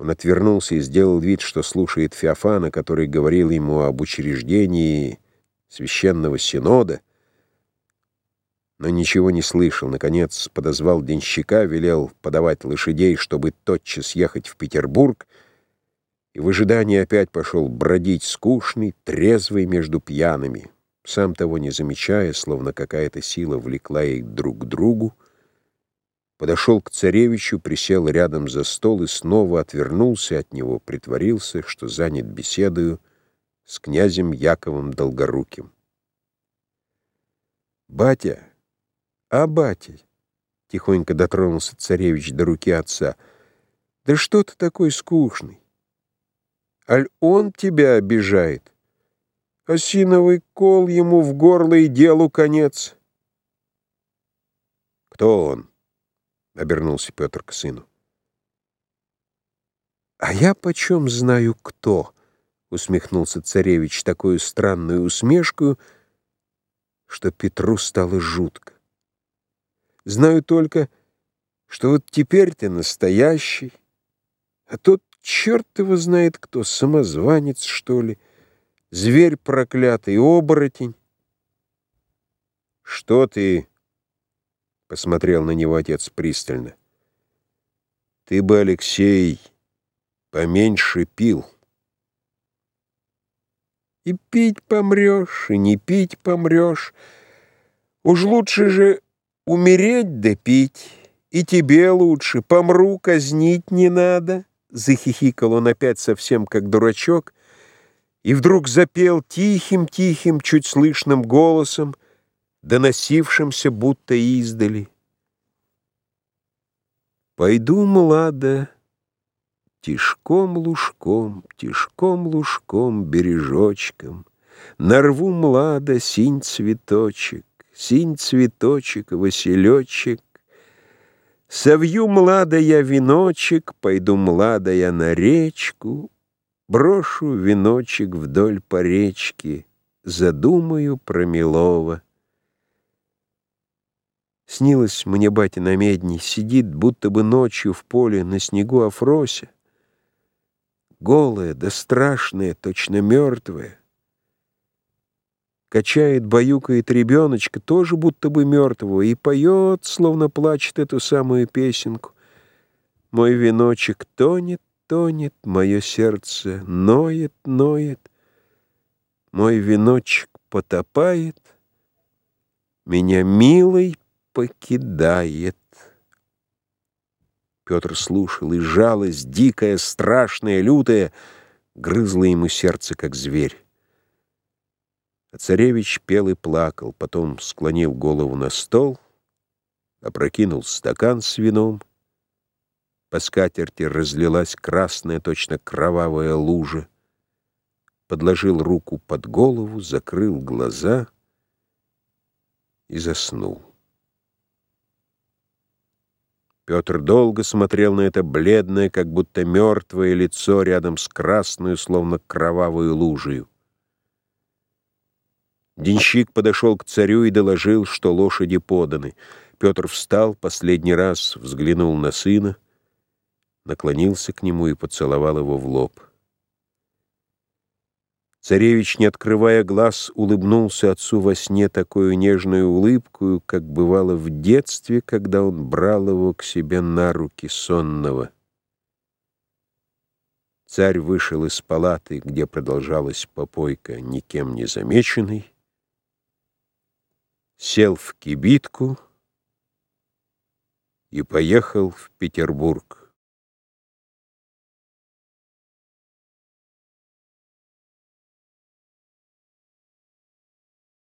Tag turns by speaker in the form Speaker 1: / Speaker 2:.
Speaker 1: Он отвернулся и сделал вид, что слушает Феофана, который говорил ему об учреждении священного синода, но ничего не слышал. Наконец подозвал денщика, велел подавать лошадей, чтобы тотчас ехать в Петербург, и в ожидании опять пошел бродить скучный, трезвый между пьяными, сам того не замечая, словно какая-то сила влекла их друг к другу, подошел к царевичу, присел рядом за стол и снова отвернулся от него, притворился, что занят беседою с князем Яковом Долгоруким. «Батя! А, батя!» — тихонько дотронулся царевич до руки отца. «Да что ты такой скучный? Аль он тебя обижает? Осиновый кол ему в горло и делу конец». «Кто он?» — обернулся Петр к сыну. «А я почем знаю, кто?» — усмехнулся царевич такую странную усмешку, что Петру стало жутко. «Знаю только, что вот теперь ты настоящий, а тот черт его знает кто, самозванец, что ли, зверь проклятый, оборотень». «Что ты?» — посмотрел на него отец пристально. «Ты бы, Алексей, поменьше пил». И пить помрешь, и не пить помрешь. Уж лучше же умереть да пить, и тебе лучше, помру, казнить не надо. Захихикал он опять совсем как дурачок, и вдруг запел тихим-тихим, чуть слышным голосом, доносившимся будто издали. Пойду, млада, Тишком лужком, тишком лужком, бережочком Нарву млада синь цветочек, Синь цветочек, василечек. Совью млада я веночек, Пойду млада я на речку, Брошу веночек вдоль по речке, Задумаю про милого. Снилось мне батя на медне, Сидит, будто бы ночью в поле На снегу Афрося, голая да страшная, точно мертвая. Качает, баюкает ребеночка, тоже будто бы мертвого, и поет, словно плачет эту самую песенку. Мой веночек тонет, тонет, мое сердце ноет, ноет. Мой веночек потопает, меня милой покидает. Петр слушал, и жалость, дикая, страшная, лютая, грызла ему сердце, как зверь. А царевич пел и плакал, потом склонил голову на стол, опрокинул стакан с вином. По скатерти разлилась красная, точно кровавая лужа. Подложил руку под голову, закрыл глаза и заснул. Петр долго смотрел на это бледное, как будто мертвое лицо рядом с красную, словно кровавую лужей. Денщик подошел к царю и доложил, что лошади поданы. Петр встал, последний раз взглянул на сына, наклонился к нему и поцеловал его в лоб. Царевич, не открывая глаз, улыбнулся отцу во сне такую нежную улыбку, как бывало в детстве, когда он брал его к себе на руки сонного. Царь вышел из палаты, где продолжалась попойка, никем не замеченный, сел в кибитку и поехал в Петербург.